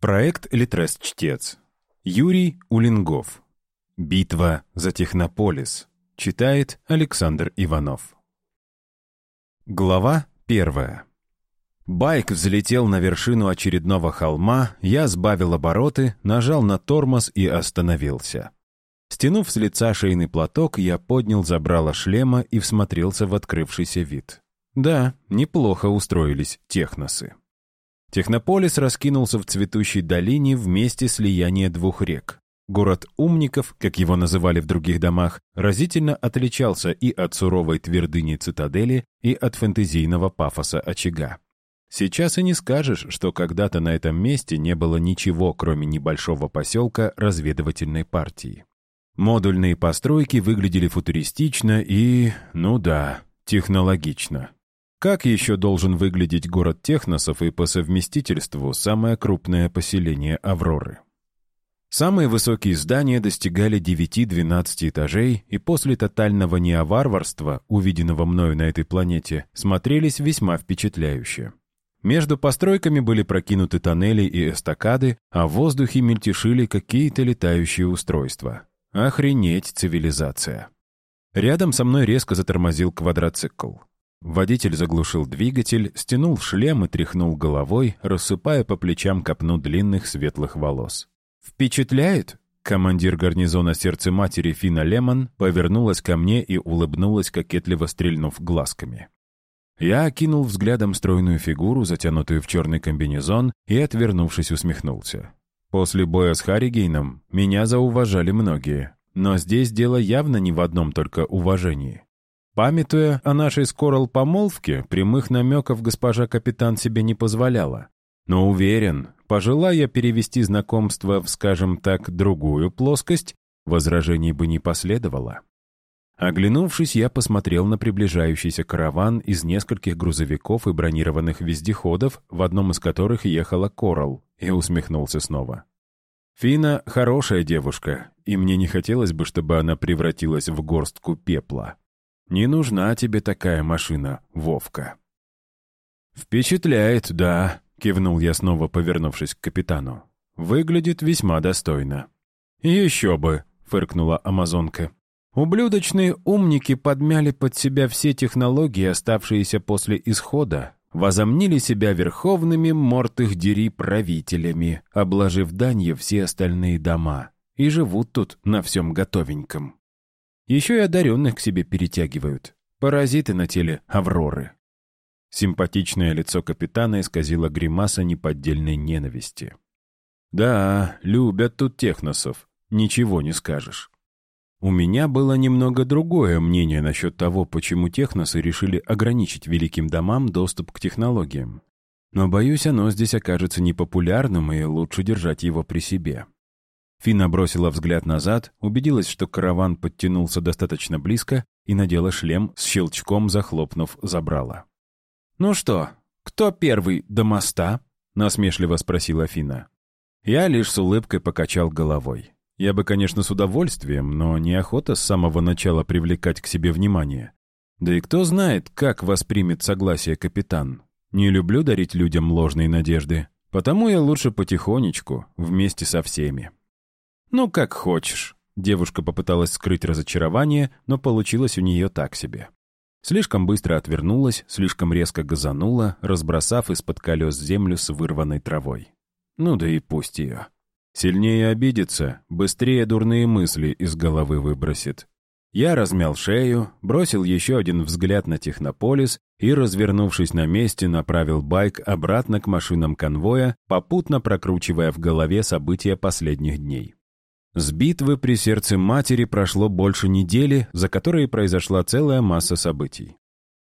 Проект «Литрес-чтец». Юрий Улингов. Битва за Технополис. Читает Александр Иванов. Глава первая. Байк взлетел на вершину очередного холма, я сбавил обороты, нажал на тормоз и остановился. Стянув с лица шейный платок, я поднял забрало шлема и всмотрелся в открывшийся вид. Да, неплохо устроились техносы. Технополис раскинулся в цветущей долине в месте слияния двух рек. Город умников, как его называли в других домах, разительно отличался и от суровой твердыни цитадели, и от фэнтезийного пафоса очага. Сейчас и не скажешь, что когда-то на этом месте не было ничего, кроме небольшого поселка разведывательной партии. Модульные постройки выглядели футуристично и, ну да, технологично. Как еще должен выглядеть город техносов и по совместительству самое крупное поселение Авроры? Самые высокие здания достигали 9-12 этажей и после тотального неоварварства, увиденного мною на этой планете, смотрелись весьма впечатляюще. Между постройками были прокинуты тоннели и эстакады, а в воздухе мельтешили какие-то летающие устройства. Охренеть цивилизация. Рядом со мной резко затормозил квадроцикл. Водитель заглушил двигатель, стянул шлем и тряхнул головой, рассыпая по плечам копну длинных светлых волос. «Впечатляет?» Командир гарнизона сердце матери Фина Лемон повернулась ко мне и улыбнулась, кокетливо стрельнув глазками. Я окинул взглядом стройную фигуру, затянутую в черный комбинезон, и, отвернувшись, усмехнулся. После боя с Харригейном меня зауважали многие, но здесь дело явно не в одном только уважении. Памятуя о нашей скорол помолвке, прямых намеков госпожа капитан себе не позволяла. Но уверен, пожелая перевести знакомство в, скажем так, другую плоскость, возражений бы не последовало. Оглянувшись, я посмотрел на приближающийся караван из нескольких грузовиков и бронированных вездеходов, в одном из которых ехала Корал, и усмехнулся снова. Фина хорошая девушка, и мне не хотелось бы, чтобы она превратилась в горстку пепла. Не нужна тебе такая машина, Вовка». «Впечатляет, да», — кивнул я снова, повернувшись к капитану. «Выглядит весьма достойно». «Еще бы», — фыркнула амазонка. «Ублюдочные умники подмяли под себя все технологии, оставшиеся после исхода, возомнили себя верховными мортых дери правителями, обложив данью все остальные дома, и живут тут на всем готовеньком». Еще и одаренных к себе перетягивают. Паразиты на теле Авроры. Симпатичное лицо капитана исказило гримаса неподдельной ненависти. «Да, любят тут техносов, ничего не скажешь». У меня было немного другое мнение насчет того, почему техносы решили ограничить великим домам доступ к технологиям. Но, боюсь, оно здесь окажется непопулярным, и лучше держать его при себе. Фина бросила взгляд назад, убедилась, что караван подтянулся достаточно близко и надела шлем, с щелчком захлопнув забрала. «Ну что, кто первый до моста?» — насмешливо спросила Фина. Я лишь с улыбкой покачал головой. Я бы, конечно, с удовольствием, но неохота с самого начала привлекать к себе внимание. Да и кто знает, как воспримет согласие капитан. Не люблю дарить людям ложные надежды, потому я лучше потихонечку, вместе со всеми. «Ну, как хочешь». Девушка попыталась скрыть разочарование, но получилось у нее так себе. Слишком быстро отвернулась, слишком резко газанула, разбросав из-под колес землю с вырванной травой. Ну да и пусть ее. Сильнее обидится, быстрее дурные мысли из головы выбросит. Я размял шею, бросил еще один взгляд на технополис и, развернувшись на месте, направил байк обратно к машинам конвоя, попутно прокручивая в голове события последних дней. С битвы при сердце матери прошло больше недели, за которые произошла целая масса событий.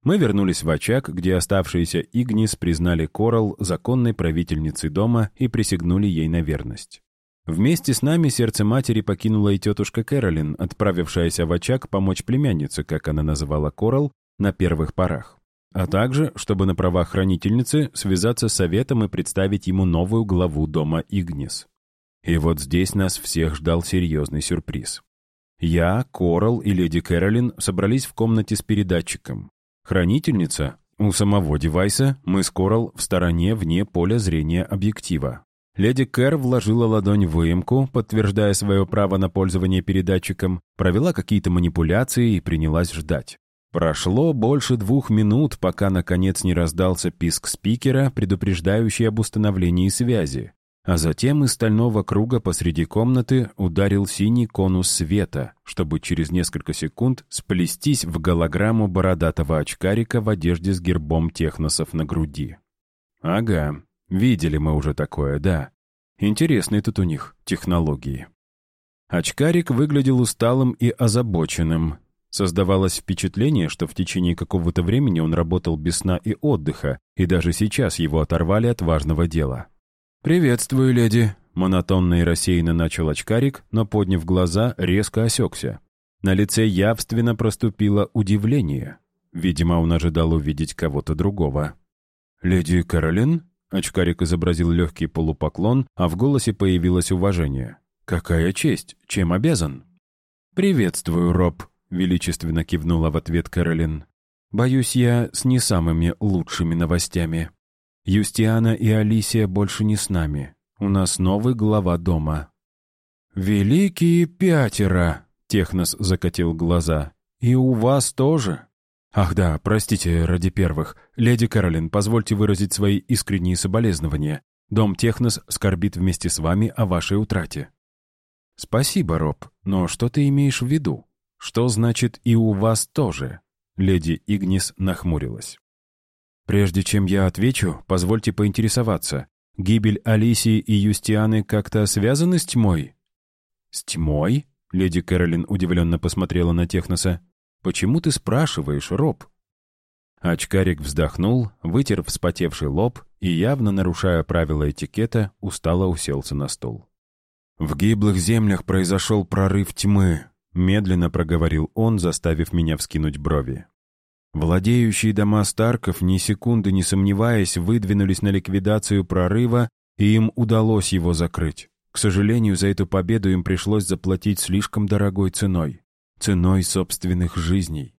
Мы вернулись в очаг, где оставшиеся Игнис признали Корал законной правительницей дома и присягнули ей на верность. Вместе с нами сердце матери покинула и тетушка Кэролин, отправившаяся в очаг помочь племяннице, как она называла Корал, на первых порах. А также, чтобы на правах хранительницы связаться с советом и представить ему новую главу дома Игнис. И вот здесь нас всех ждал серьезный сюрприз. Я, Корал и леди Кэролин собрались в комнате с передатчиком. Хранительница у самого девайса, мы с Корал в стороне вне поля зрения объектива. Леди Кэр вложила ладонь в выемку, подтверждая свое право на пользование передатчиком, провела какие-то манипуляции и принялась ждать. Прошло больше двух минут, пока наконец не раздался писк спикера, предупреждающий об установлении связи. А затем из стального круга посреди комнаты ударил синий конус света, чтобы через несколько секунд сплестись в голограмму бородатого очкарика в одежде с гербом техносов на груди. Ага, видели мы уже такое, да. Интересные тут у них технологии. Очкарик выглядел усталым и озабоченным, Создавалось впечатление, что в течение какого-то времени он работал без сна и отдыха, и даже сейчас его оторвали от важного дела. «Приветствую, леди», — монотонно и рассеянно начал очкарик, но, подняв глаза, резко осекся. На лице явственно проступило удивление. Видимо, он ожидал увидеть кого-то другого. «Леди Каролин?» — очкарик изобразил легкий полупоклон, а в голосе появилось уважение. «Какая честь! Чем обязан?» «Приветствую, Роб», — величественно кивнула в ответ Кэролин. «Боюсь, я с не самыми лучшими новостями. Юстиана и Алисия больше не с нами. У нас новый глава дома». «Великие пятеро!» — Технос закатил глаза. «И у вас тоже?» «Ах да, простите, ради первых. Леди Кэролин, позвольте выразить свои искренние соболезнования. Дом Технос скорбит вместе с вами о вашей утрате». «Спасибо, Роб, но что ты имеешь в виду?» «Что значит «и у вас тоже»?» Леди Игнис нахмурилась. «Прежде чем я отвечу, позвольте поинтересоваться. Гибель Алисии и Юстианы как-то связаны с тьмой?» «С тьмой?» — леди Кэролин удивленно посмотрела на Техноса. «Почему ты спрашиваешь, Роб?» Очкарик вздохнул, вытер вспотевший лоб и, явно нарушая правила этикета, устало уселся на стул. «В гиблых землях произошел прорыв тьмы», Медленно проговорил он, заставив меня вскинуть брови. Владеющие дома Старков, ни секунды не сомневаясь, выдвинулись на ликвидацию прорыва, и им удалось его закрыть. К сожалению, за эту победу им пришлось заплатить слишком дорогой ценой. Ценой собственных жизней.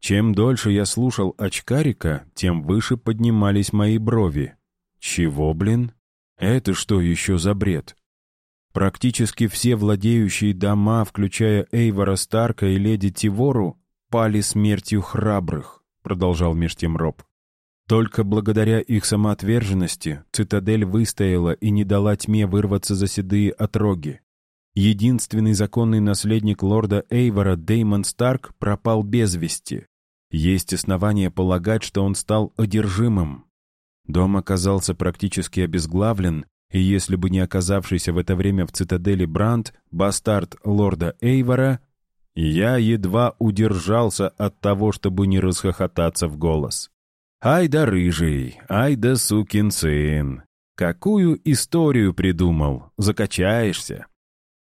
Чем дольше я слушал очкарика, тем выше поднимались мои брови. Чего, блин? Это что еще за бред? Практически все владеющие дома, включая Эйвора Старка и леди Тивору, пали смертью храбрых, продолжал меж тем Роб. Только благодаря их самоотверженности цитадель выстояла и не дала тьме вырваться за седые отроги. Единственный законный наследник лорда Эйвора, Деймон Старк, пропал без вести. Есть основания полагать, что он стал одержимым. Дом оказался практически обезглавлен, и если бы не оказавшийся в это время в цитадели Бранд, бастард лорда Эйвора, я едва удержался от того, чтобы не расхохотаться в голос. «Ай да рыжий, ай да сукин сын! Какую историю придумал? Закачаешься!»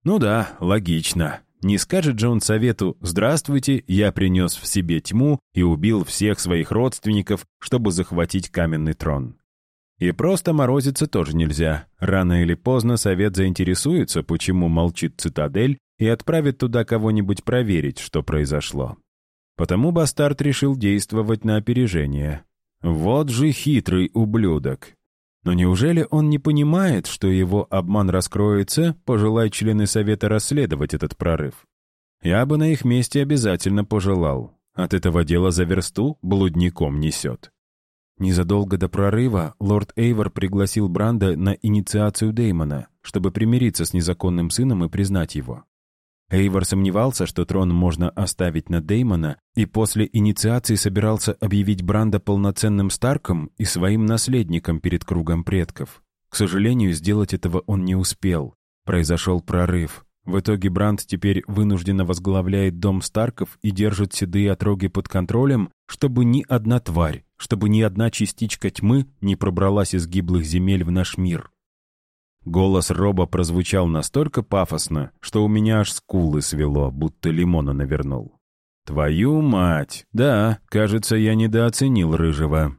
«Ну да, логично. Не скажет же он совету «Здравствуйте, я принес в себе тьму и убил всех своих родственников, чтобы захватить каменный трон». И просто морозиться тоже нельзя. Рано или поздно совет заинтересуется, почему молчит цитадель, и отправит туда кого-нибудь проверить, что произошло. Потому бастард решил действовать на опережение. Вот же хитрый ублюдок. Но неужели он не понимает, что его обман раскроется, пожелай члены совета расследовать этот прорыв? Я бы на их месте обязательно пожелал. От этого дела за версту блудником несет. Незадолго до прорыва лорд Эйвор пригласил Бранда на инициацию Деймона, чтобы примириться с незаконным сыном и признать его. Эйвор сомневался, что трон можно оставить на Деймона, и после инициации собирался объявить Бранда полноценным Старком и своим наследником перед кругом предков. К сожалению, сделать этого он не успел. Произошел прорыв. В итоге Бранд теперь вынужденно возглавляет дом Старков и держит седые отроги под контролем, чтобы ни одна тварь, чтобы ни одна частичка тьмы не пробралась из гиблых земель в наш мир. Голос Роба прозвучал настолько пафосно, что у меня аж скулы свело, будто лимона навернул. «Твою мать! Да, кажется, я недооценил Рыжего».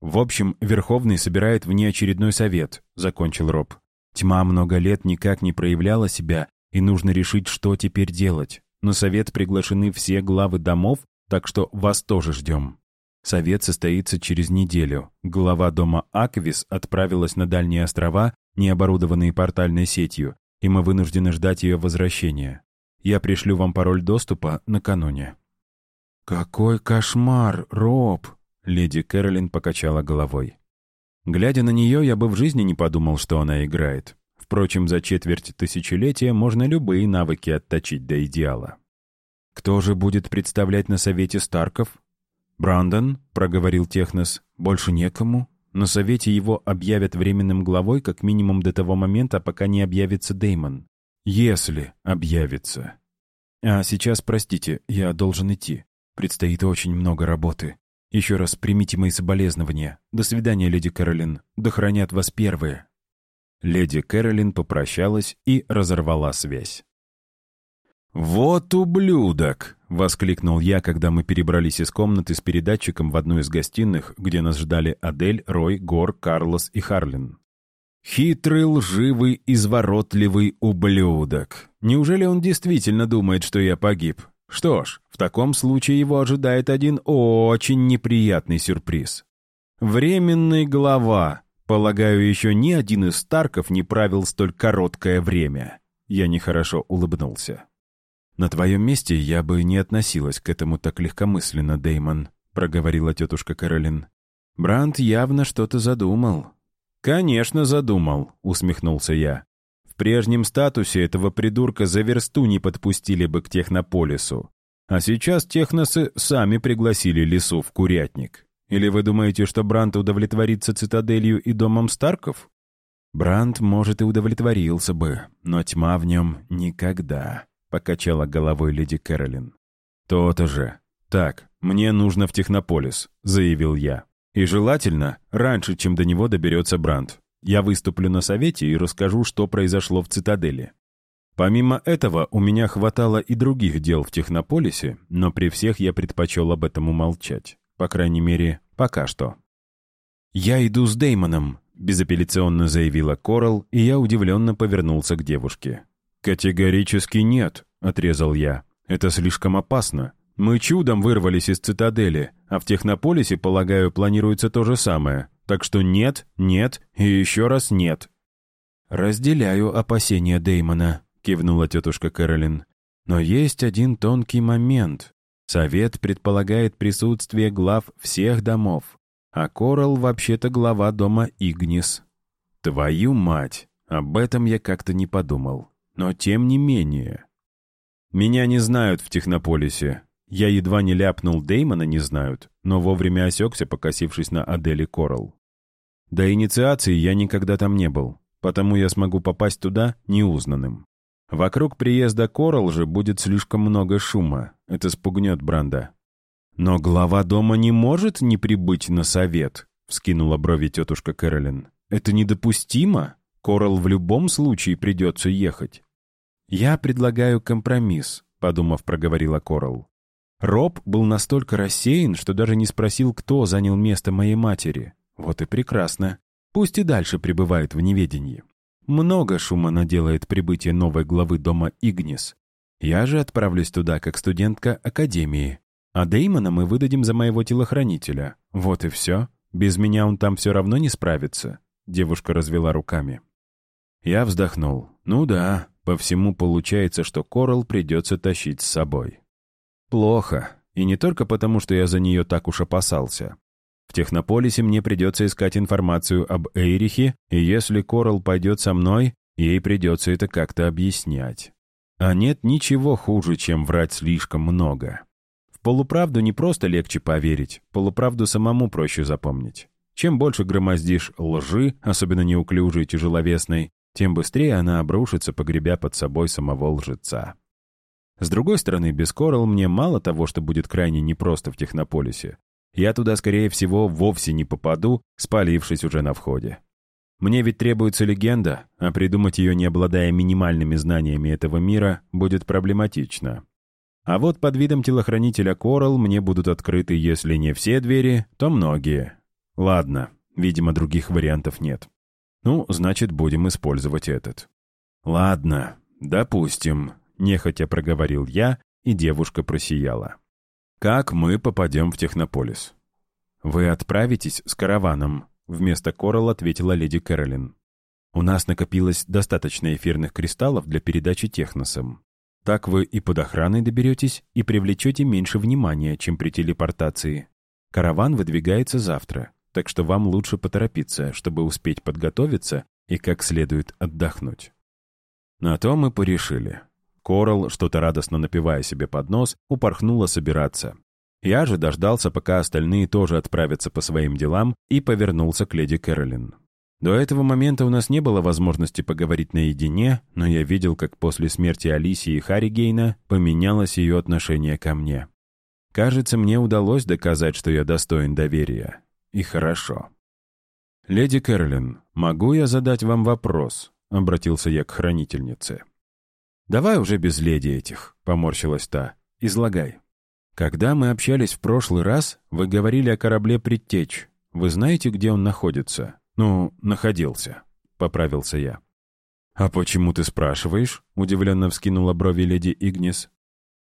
«В общем, Верховный собирает внеочередной совет», — закончил Роб. «Тьма много лет никак не проявляла себя, и нужно решить, что теперь делать. На совет приглашены все главы домов, так что вас тоже ждем». Совет состоится через неделю. Глава дома Аквис отправилась на Дальние острова, не оборудованные портальной сетью, и мы вынуждены ждать ее возвращения. Я пришлю вам пароль доступа накануне». «Какой кошмар, Роб!» — леди Кэролин покачала головой. Глядя на нее, я бы в жизни не подумал, что она играет. Впрочем, за четверть тысячелетия можно любые навыки отточить до идеала. «Кто же будет представлять на совете Старков?» «Брандон», — проговорил Технос, — «больше некому. На совете его объявят временным главой как минимум до того момента, пока не объявится Деймон. Если объявится. А сейчас, простите, я должен идти. Предстоит очень много работы. Еще раз примите мои соболезнования. До свидания, леди Кэролин. Да хранят вас первые». Леди Кэролин попрощалась и разорвала связь. «Вот ублюдок!» — воскликнул я, когда мы перебрались из комнаты с передатчиком в одну из гостиных, где нас ждали Адель, Рой, Гор, Карлос и Харлин. «Хитрый, лживый, изворотливый ублюдок! Неужели он действительно думает, что я погиб? Что ж, в таком случае его ожидает один очень неприятный сюрприз. Временный глава. Полагаю, еще ни один из Старков не правил столь короткое время». Я нехорошо улыбнулся. «На твоем месте я бы не относилась к этому так легкомысленно, Деймон», — проговорила тетушка Каролин. «Бранд явно что-то задумал». «Конечно, задумал», — усмехнулся я. «В прежнем статусе этого придурка за версту не подпустили бы к Технополису. А сейчас техносы сами пригласили лесу в курятник. Или вы думаете, что Бранд удовлетворится цитаделью и домом Старков?» Бранд, может, и удовлетворился бы, но тьма в нем никогда. — покачала головой леди Кэролин. «То-то же. Так, мне нужно в Технополис», — заявил я. «И желательно, раньше, чем до него доберется Бранд. Я выступлю на совете и расскажу, что произошло в цитадели. Помимо этого, у меня хватало и других дел в Технополисе, но при всех я предпочел об этом умолчать. По крайней мере, пока что. «Я иду с Деймоном», — безапелляционно заявила Корал, и я удивленно повернулся к девушке. «Категорически нет», — отрезал я. «Это слишком опасно. Мы чудом вырвались из цитадели, а в Технополисе, полагаю, планируется то же самое. Так что нет, нет и еще раз нет». «Разделяю опасения Деймона», — кивнула тетушка Кэролин. «Но есть один тонкий момент. Совет предполагает присутствие глав всех домов, а Корал вообще-то глава дома Игнис». «Твою мать! Об этом я как-то не подумал. Но тем не менее... Меня не знают в Технополисе. Я едва не ляпнул, Деймона не знают, но вовремя осекся, покосившись на Адели Коралл. До инициации я никогда там не был, потому я смогу попасть туда неузнанным. Вокруг приезда Коралл же будет слишком много шума. Это спугнет Бранда. «Но глава дома не может не прибыть на совет», — вскинула брови тетушка Кэролин. «Это недопустимо. Коралл в любом случае придется ехать». «Я предлагаю компромисс», — подумав, проговорила Корал. Роб был настолько рассеян, что даже не спросил, кто занял место моей матери. Вот и прекрасно. Пусть и дальше пребывает в неведении. Много шума наделает прибытие новой главы дома Игнис. Я же отправлюсь туда как студентка Академии. А Деймона мы выдадим за моего телохранителя. Вот и все. Без меня он там все равно не справится. Девушка развела руками. Я вздохнул. Ну да, по всему получается, что Корал придется тащить с собой. Плохо. И не только потому, что я за нее так уж опасался. В Технополисе мне придется искать информацию об Эйрихе, и если Корал пойдет со мной, ей придется это как-то объяснять. А нет ничего хуже, чем врать слишком много. В полуправду не просто легче поверить, полуправду самому проще запомнить. Чем больше громоздишь лжи, особенно неуклюжей, тяжеловесной, тем быстрее она обрушится, погребя под собой самого лжеца. С другой стороны, без Коралл мне мало того, что будет крайне непросто в Технополисе. Я туда, скорее всего, вовсе не попаду, спалившись уже на входе. Мне ведь требуется легенда, а придумать ее, не обладая минимальными знаниями этого мира, будет проблематично. А вот под видом телохранителя Коралл мне будут открыты, если не все двери, то многие. Ладно, видимо, других вариантов нет. Ну, значит, будем использовать этот. Ладно, допустим, нехотя проговорил я, и девушка просияла. Как мы попадем в Технополис? Вы отправитесь с караваном, вместо Коралл ответила леди Кэролин. У нас накопилось достаточно эфирных кристаллов для передачи техносам. Так вы и под охраной доберетесь, и привлечете меньше внимания, чем при телепортации. Караван выдвигается завтра, так что вам лучше поторопиться, чтобы успеть подготовиться и как следует отдохнуть. На то мы порешили. Корал, что-то радостно напивая себе под нос, упорхнула собираться. Я же дождался, пока остальные тоже отправятся по своим делам, и повернулся к леди Кэролин. До этого момента у нас не было возможности поговорить наедине, но я видел, как после смерти Алисии и Харри Гейна поменялось ее отношение ко мне. Кажется, мне удалось доказать, что я достоин доверия. И хорошо. «Леди Кэролин, могу я задать вам вопрос?» — обратился я к хранительнице. «Давай уже без леди этих», — поморщилась та. «Излагай». «Когда мы общались в прошлый раз, вы говорили о корабле «Предтечь». Вы знаете, где он находится?» «Ну, находился», — поправился я. «А почему ты спрашиваешь?» — удивленно вскинула брови леди Игнис.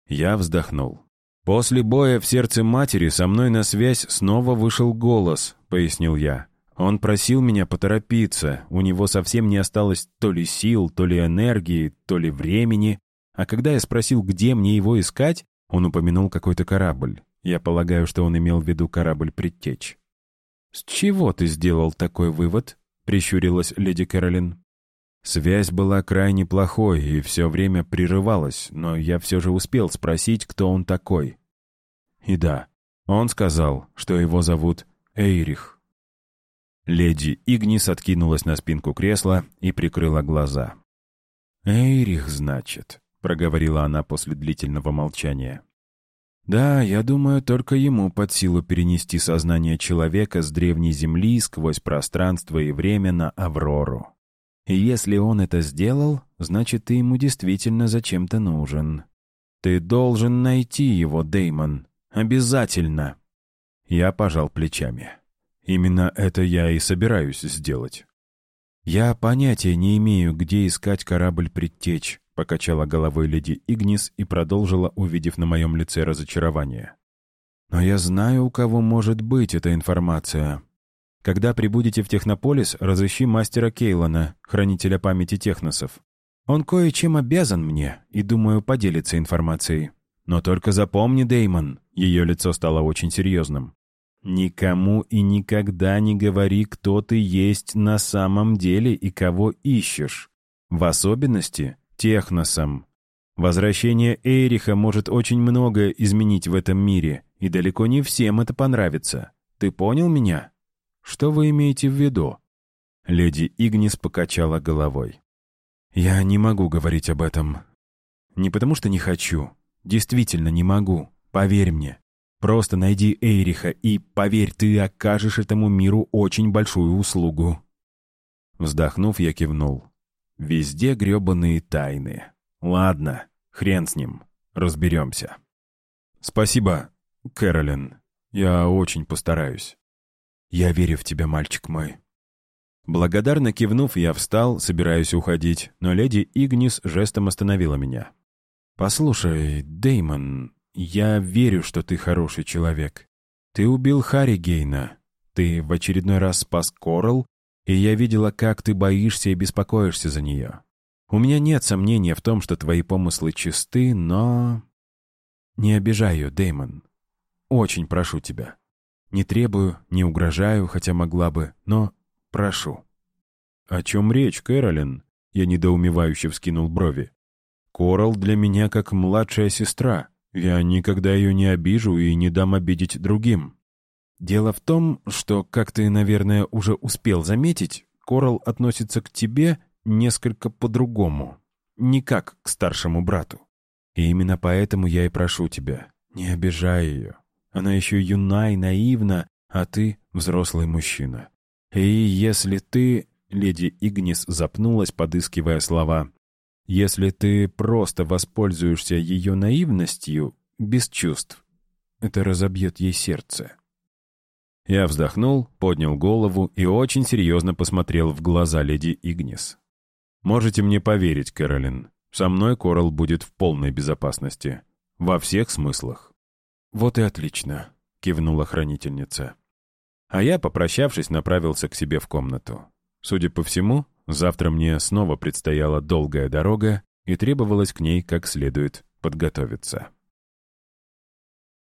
Я вздохнул. «После боя в сердце матери со мной на связь снова вышел голос», — пояснил я. «Он просил меня поторопиться, у него совсем не осталось то ли сил, то ли энергии, то ли времени. А когда я спросил, где мне его искать, он упомянул какой-то корабль. Я полагаю, что он имел в виду корабль «Предтечь». «С чего ты сделал такой вывод?» — прищурилась леди Кэролин. Связь была крайне плохой и все время прерывалась, но я все же успел спросить, кто он такой. И да, он сказал, что его зовут Эйрих. Леди Игнис откинулась на спинку кресла и прикрыла глаза. «Эйрих, значит», — проговорила она после длительного молчания. Да, я думаю, только ему под силу перенести сознание человека с древней Земли сквозь пространство и время на Аврору. И если он это сделал, значит, ты ему действительно зачем-то нужен. Ты должен найти его, Деймон. Обязательно. Я пожал плечами. Именно это я и собираюсь сделать. Я понятия не имею, где искать корабль «Предтечь», Покачала головой леди Игнис и продолжила, увидев на моем лице разочарование. «Но я знаю, у кого может быть эта информация. Когда прибудете в Технополис, разыщи мастера Кейлона, хранителя памяти техносов. Он кое-чем обязан мне и, думаю, поделится информацией. Но только запомни, Деймон, ее лицо стало очень серьезным. Никому и никогда не говори, кто ты есть на самом деле и кого ищешь. В особенности техносом. Возвращение Эриха может очень многое изменить в этом мире, и далеко не всем это понравится. Ты понял меня? Что вы имеете в виду?» Леди Игнис покачала головой. «Я не могу говорить об этом. Не потому что не хочу. Действительно не могу. Поверь мне. Просто найди Эйриха, и, поверь, ты окажешь этому миру очень большую услугу». Вздохнув, я кивнул. Везде гребаные тайны. Ладно, хрен с ним. Разберемся. Спасибо, Кэролин. Я очень постараюсь. Я верю в тебя, мальчик мой. Благодарно кивнув, я встал, собираясь уходить, но леди Игнис жестом остановила меня. «Послушай, Деймон, я верю, что ты хороший человек. Ты убил Харри Гейна. Ты в очередной раз спас Корал и я видела, как ты боишься и беспокоишься за нее. У меня нет сомнения в том, что твои помыслы чисты, но... Не обижай ее, Дэймон. Очень прошу тебя. Не требую, не угрожаю, хотя могла бы, но прошу». «О чем речь, Кэролин?» Я недоумевающе вскинул брови. «Корал для меня как младшая сестра. Я никогда ее не обижу и не дам обидеть другим». Дело в том, что, как ты, наверное, уже успел заметить, Корал относится к тебе несколько по-другому, не как к старшему брату. И именно поэтому я и прошу тебя, не обижай ее. Она еще юна и наивна, а ты взрослый мужчина. И если ты, леди Игнис запнулась, подыскивая слова, если ты просто воспользуешься ее наивностью, без чувств, это разобьет ей сердце. Я вздохнул, поднял голову и очень серьезно посмотрел в глаза леди Игнис. «Можете мне поверить, Кэролин, со мной Корал будет в полной безопасности. Во всех смыслах». «Вот и отлично», — кивнула хранительница. А я, попрощавшись, направился к себе в комнату. Судя по всему, Завтра мне снова предстояла долгая дорога, и требовалось к ней как следует подготовиться.